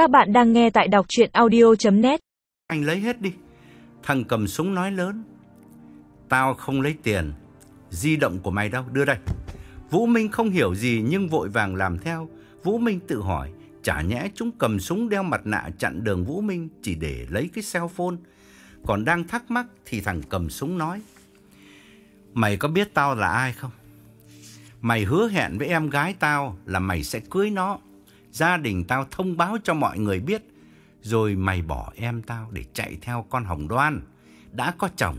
Các bạn đang nghe tại đọc chuyện audio.net Anh lấy hết đi. Thằng cầm súng nói lớn. Tao không lấy tiền. Di động của mày đâu? Đưa đây. Vũ Minh không hiểu gì nhưng vội vàng làm theo. Vũ Minh tự hỏi. Chả nhẽ chúng cầm súng đeo mặt nạ chặn đường Vũ Minh chỉ để lấy cái cell phone. Còn đang thắc mắc thì thằng cầm súng nói. Mày có biết tao là ai không? Mày hứa hẹn với em gái tao là mày sẽ cưới nó. Gia đình tao thông báo cho mọi người biết. Rồi mày bỏ em tao để chạy theo con Hồng Đoan. Đã có chồng.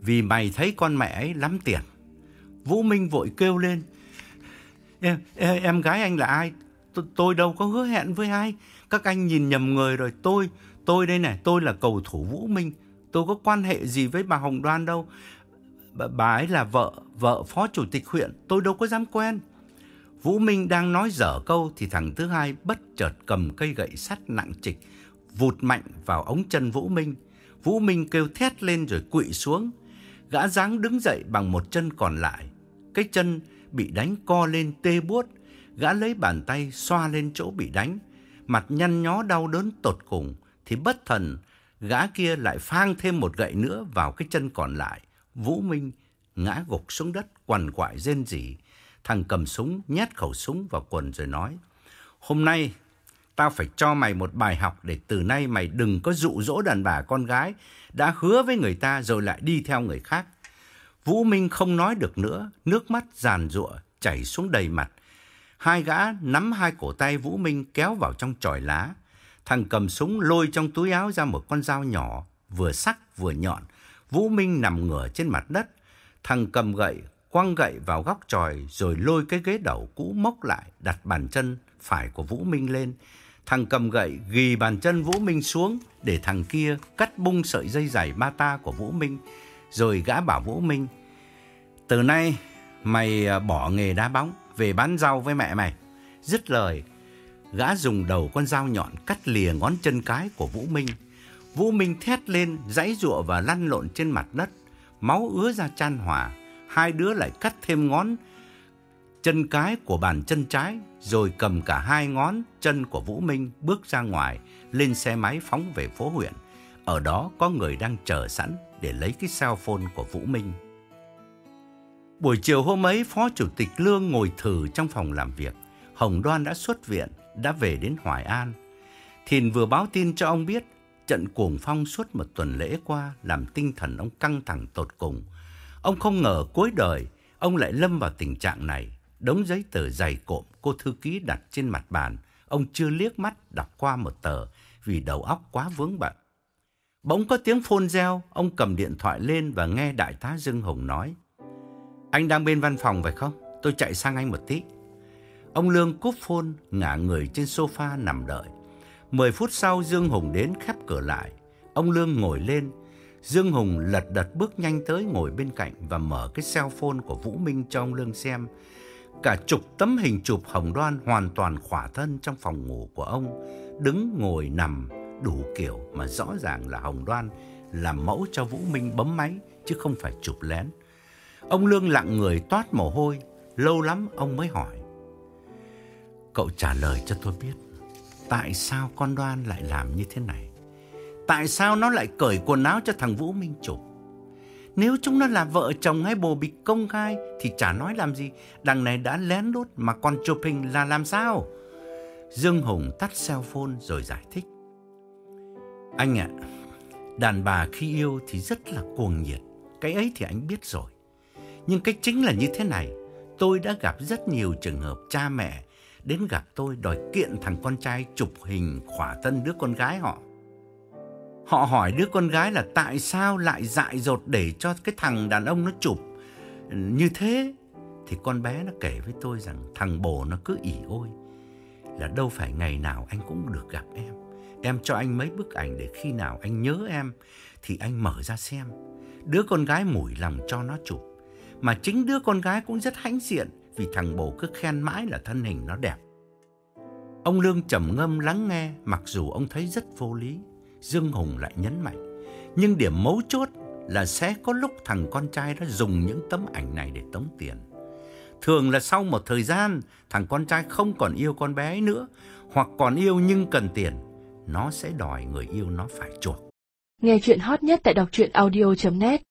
Vì mày thấy con mẹ ấy lắm tiền. Vũ Minh vội kêu lên. Em, em, em gái anh là ai? Tôi, tôi đâu có hứa hẹn với ai. Các anh nhìn nhầm người rồi. Tôi, tôi đây này, tôi là cầu thủ Vũ Minh. Tôi có quan hệ gì với bà Hồng Đoan đâu. Bà, bà ấy là vợ, vợ phó chủ tịch huyện. Tôi đâu có dám quen. Vũ Minh đang nói dở câu thì thằng thứ hai bất chợt cầm cây gậy sắt nặng trịch, vụt mạnh vào ống chân Vũ Minh. Vũ Minh kêu thét lên rồi quỵ xuống. Gã dáng đứng dậy bằng một chân còn lại. Cái chân bị đánh co lên tê buốt. Gã lấy bàn tay xoa lên chỗ bị đánh. Mặt nhăn nhó đau đớn tột cùng. Thì bất thần, gã kia lại phang thêm một gậy nữa vào cái chân còn lại. Vũ Minh ngã gục xuống đất quằn quại rên rỉ. Thằng cầm súng nhét khẩu súng vào quần rồi nói. Hôm nay tao phải cho mày một bài học để từ nay mày đừng có dụ dỗ đàn bà con gái đã hứa với người ta rồi lại đi theo người khác. Vũ Minh không nói được nữa, nước mắt giàn giụa chảy xuống đầy mặt. Hai gã nắm hai cổ tay Vũ Minh kéo vào trong chòi lá. Thằng cầm súng lôi trong túi áo ra một con dao nhỏ, vừa sắc vừa nhọn. Vũ Minh nằm ngửa trên mặt đất. Thằng cầm gậy quăng gậy vào góc tròi rồi lôi cái ghế đầu cũ mốc lại, đặt bàn chân phải của Vũ Minh lên. Thằng cầm gậy ghi bàn chân Vũ Minh xuống để thằng kia cắt bung sợi dây giày bata của Vũ Minh. Rồi gã bảo Vũ Minh, từ nay mày à, bỏ nghề đá bóng, về bán rau với mẹ mày. Dứt lời, gã dùng đầu con dao nhọn cắt lìa ngón chân cái của Vũ Minh. Vũ Minh thét lên, giãy giụa và lăn lộn trên mặt đất, máu ứa ra chan hòa hai đứa lại cắt thêm ngón chân cái của bàn chân trái, rồi cầm cả hai ngón chân của Vũ Minh bước ra ngoài, lên xe máy phóng về phố huyện. Ở đó có người đang chờ sẵn để lấy cái cell phone của Vũ Minh. Buổi chiều hôm ấy, Phó Chủ tịch Lương ngồi thử trong phòng làm việc. Hồng Đoan đã xuất viện, đã về đến Hoài An. Thìn vừa báo tin cho ông biết, trận cuồng phong suốt một tuần lễ qua làm tinh thần ông căng thẳng tột cùng. Ông không ngờ cuối đời, ông lại lâm vào tình trạng này. Đống giấy tờ dày cộm cô thư ký đặt trên mặt bàn, ông chưa liếc mắt đọc qua một tờ vì đầu óc quá vướng bận. Bỗng có tiếng phôn reo, ông cầm điện thoại lên và nghe đại tá Dương Hồng nói. Anh đang bên văn phòng phải không? Tôi chạy sang anh một tí. Ông Lương cúp phôn, ngả người trên sofa nằm đợi. Mười phút sau Dương Hồng đến khép cửa lại. Ông Lương ngồi lên, Dương Hùng lật đật bước nhanh tới ngồi bên cạnh và mở cái cell phone của Vũ Minh cho ông Lương xem. Cả chục tấm hình chụp Hồng Đoan hoàn toàn khỏa thân trong phòng ngủ của ông, đứng ngồi nằm đủ kiểu mà rõ ràng là Hồng Đoan làm mẫu cho Vũ Minh bấm máy chứ không phải chụp lén. Ông Lương lặng người toát mồ hôi, lâu lắm ông mới hỏi. Cậu trả lời cho tôi biết, tại sao con Đoan lại làm như thế này? Tại sao nó lại cởi quần áo cho thằng Vũ Minh chụp? Nếu chúng nó là vợ chồng hay bồ bịch công khai thì chả nói làm gì. Đằng này đã lén lút mà còn chụp hình là làm sao? Dương Hùng tắt cell phone rồi giải thích. Anh ạ, đàn bà khi yêu thì rất là cuồng nhiệt. Cái ấy thì anh biết rồi. Nhưng cái chính là như thế này. Tôi đã gặp rất nhiều trường hợp cha mẹ đến gặp tôi đòi kiện thằng con trai chụp hình khỏa thân đứa con gái họ. Họ hỏi đứa con gái là tại sao lại dại dột để cho cái thằng đàn ông nó chụp như thế. Thì con bé nó kể với tôi rằng thằng bồ nó cứ ỉ ôi. Là đâu phải ngày nào anh cũng được gặp em. Em cho anh mấy bức ảnh để khi nào anh nhớ em thì anh mở ra xem. Đứa con gái mủi lòng cho nó chụp. Mà chính đứa con gái cũng rất hãnh diện vì thằng bồ cứ khen mãi là thân hình nó đẹp. Ông Lương trầm ngâm lắng nghe, mặc dù ông thấy rất vô lý. Dương Hùng lại nhấn mạnh. Nhưng điểm mấu chốt là sẽ có lúc thằng con trai đó dùng những tấm ảnh này để tống tiền. Thường là sau một thời gian, thằng con trai không còn yêu con bé ấy nữa, hoặc còn yêu nhưng cần tiền, nó sẽ đòi người yêu nó phải chuộc. Nghe chuyện hot nhất tại đọc truyện audio.net